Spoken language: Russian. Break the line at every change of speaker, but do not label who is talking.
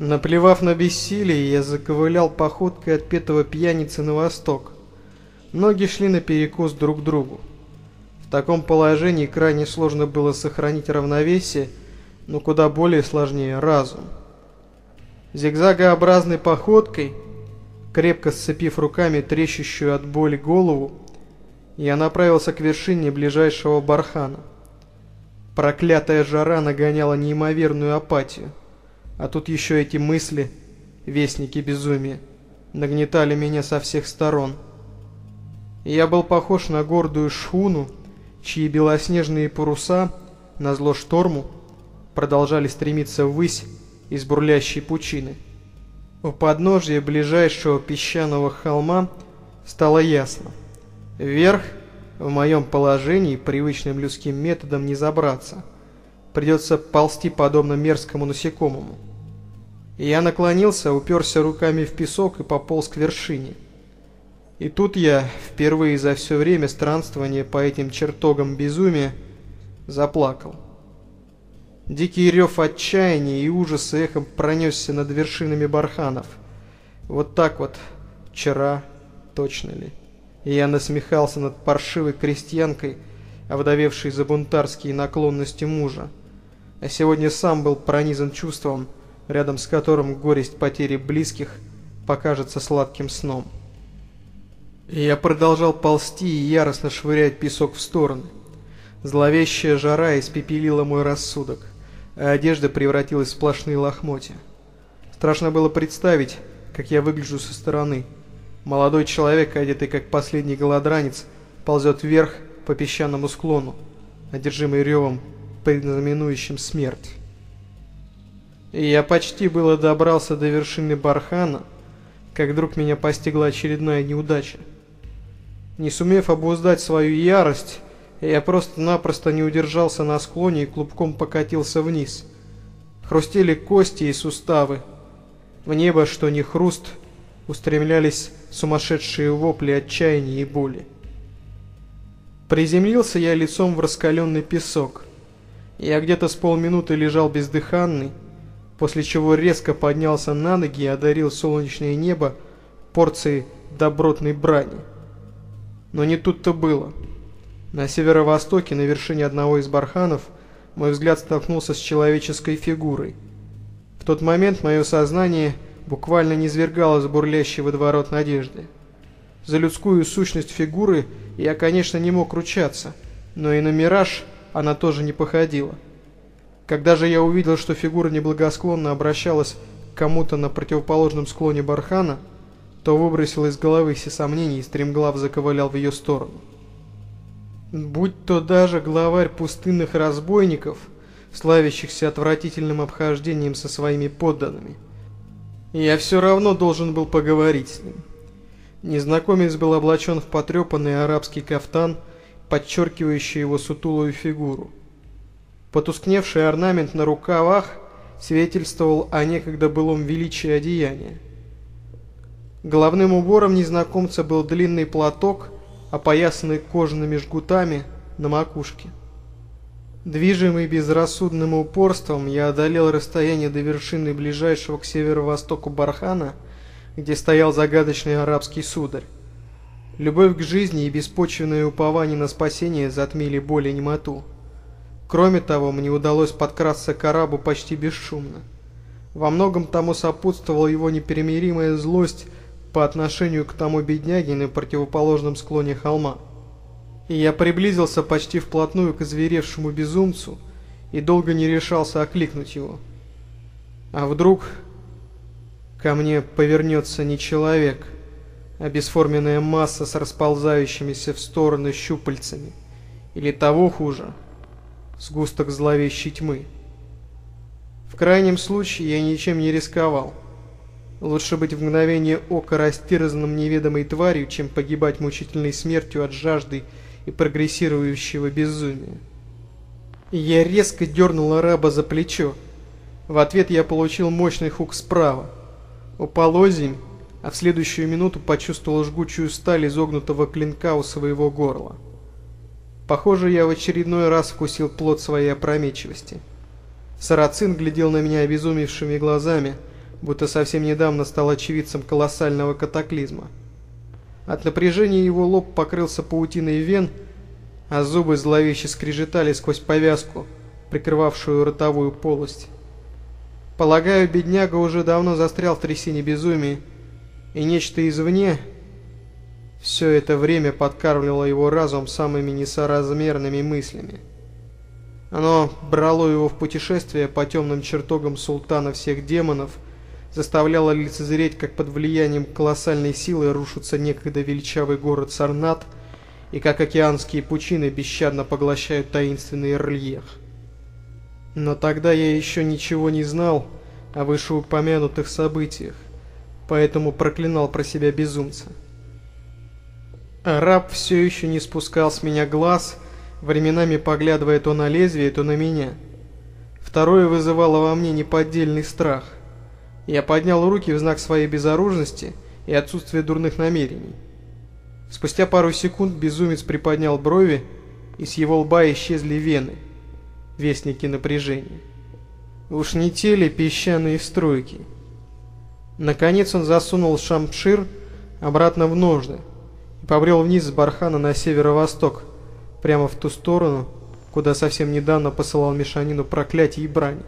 Наплевав на бессилие, я заковылял походкой отпетого пьяницы на восток. Ноги шли наперекос друг другу. В таком положении крайне сложно было сохранить равновесие, но куда более сложнее разум. Зигзагообразной походкой, крепко сцепив руками трещущую от боли голову, я направился к вершине ближайшего бархана. Проклятая жара нагоняла неимоверную апатию. А тут еще эти мысли, вестники безумия, нагнетали меня со всех сторон. Я был похож на гордую шхуну, чьи белоснежные паруса, назло шторму, продолжали стремиться ввысь из бурлящей пучины. У подножья ближайшего песчаного холма стало ясно. Вверх, в моем положении, привычным людским методом не забраться. Придется ползти подобно мерзкому насекомому. Я наклонился, уперся руками в песок и пополз к вершине. И тут я, впервые за все время странствования по этим чертогам безумия, заплакал. Дикий рев отчаяния и ужаса эхом пронесся над вершинами барханов. Вот так вот, вчера, точно ли? И я насмехался над паршивой крестьянкой, овдовевшей за бунтарские наклонности мужа. А сегодня сам был пронизан чувством, рядом с которым горесть потери близких покажется сладким сном. Я продолжал ползти и яростно швырять песок в стороны. Зловещая жара испепелила мой рассудок, а одежда превратилась в сплошные лохмотья. Страшно было представить, как я выгляжу со стороны. Молодой человек, одетый как последний голодранец, ползет вверх по песчаному склону, одержимый ревом, предзнаменующим смерть. И я почти было добрался до вершины бархана, как вдруг меня постигла очередная неудача. Не сумев обуздать свою ярость, я просто-напросто не удержался на склоне и клубком покатился вниз. Хрустели кости и суставы. В небо, что ни хруст, устремлялись сумасшедшие вопли отчаяния и боли. Приземлился я лицом в раскаленный песок. Я где-то с полминуты лежал бездыханный, после чего резко поднялся на ноги и одарил солнечное небо порцией добротной брани. Но не тут-то было. На северо-востоке, на вершине одного из барханов, мой взгляд столкнулся с человеческой фигурой. В тот момент мое сознание буквально низвергалось бурлящей водоворот надежды. За людскую сущность фигуры я, конечно, не мог ручаться, но и на мираж она тоже не походила. Когда же я увидел, что фигура неблагосклонно обращалась к кому-то на противоположном склоне бархана, то выбросил из головы все сомнения и стремглав заковылял в ее сторону. Будь то даже главарь пустынных разбойников, славящихся отвратительным обхождением со своими подданными, я все равно должен был поговорить с ним. Незнакомец был облачен в потрепанный арабский кафтан, подчеркивающий его сутулую фигуру. Потускневший орнамент на рукавах свидетельствовал о некогда былом величии одеяния. Головным убором незнакомца был длинный платок, опоясанный кожаными жгутами на макушке. Движимый безрассудным упорством, я одолел расстояние до вершины ближайшего к северо-востоку бархана, где стоял загадочный арабский сударь. Любовь к жизни и беспочвенное упование на спасение затмили боль и немоту. Кроме того, мне удалось подкрасться к арабу почти бесшумно. Во многом тому сопутствовала его неперемиримая злость по отношению к тому бедняге на противоположном склоне холма. И я приблизился почти вплотную к озверевшему безумцу и долго не решался окликнуть его. А вдруг ко мне повернется не человек, а бесформенная масса с расползающимися в стороны щупальцами, или того хуже – сгусток зловещей тьмы. В крайнем случае я ничем не рисковал. Лучше быть в мгновение ока растерзанным неведомой тварью, чем погибать мучительной смертью от жажды и прогрессирующего безумия. я резко дернул араба за плечо. В ответ я получил мощный хук справа. Упал озимь, а в следующую минуту почувствовал жгучую сталь изогнутого клинка у своего горла. Похоже, я в очередной раз вкусил плод своей опрометчивости. Сарацин глядел на меня обезумевшими глазами, будто совсем недавно стал очевидцем колоссального катаклизма. От напряжения его лоб покрылся паутиной вен, а зубы зловеще скрежетали сквозь повязку, прикрывавшую ротовую полость. Полагаю, бедняга уже давно застрял в трясине безумия, и нечто извне все это время подкармливало его разум самыми несоразмерными мыслями. Оно брало его в путешествие по темным чертогам султана всех демонов, заставляло лицезреть, как под влиянием колоссальной силы рушится некогда величавый город Сарнат, и как океанские пучины бесщадно поглощают таинственный рельеф. Но тогда я еще ничего не знал о вышеупомянутых событиях, поэтому проклинал про себя безумца. Раб все еще не спускал с меня глаз, временами поглядывая то на лезвие, то на меня. Второе вызывало во мне неподдельный страх. Я поднял руки в знак своей безоружности и отсутствия дурных намерений. Спустя пару секунд безумец приподнял брови, и с его лба исчезли вены, вестники напряжения. Уж не те ли песчаные струйки? Наконец он засунул шамшир обратно в ножны побрел вниз с бархана на северо-восток, прямо в ту сторону, куда совсем недавно посылал мешанину проклятий и брани.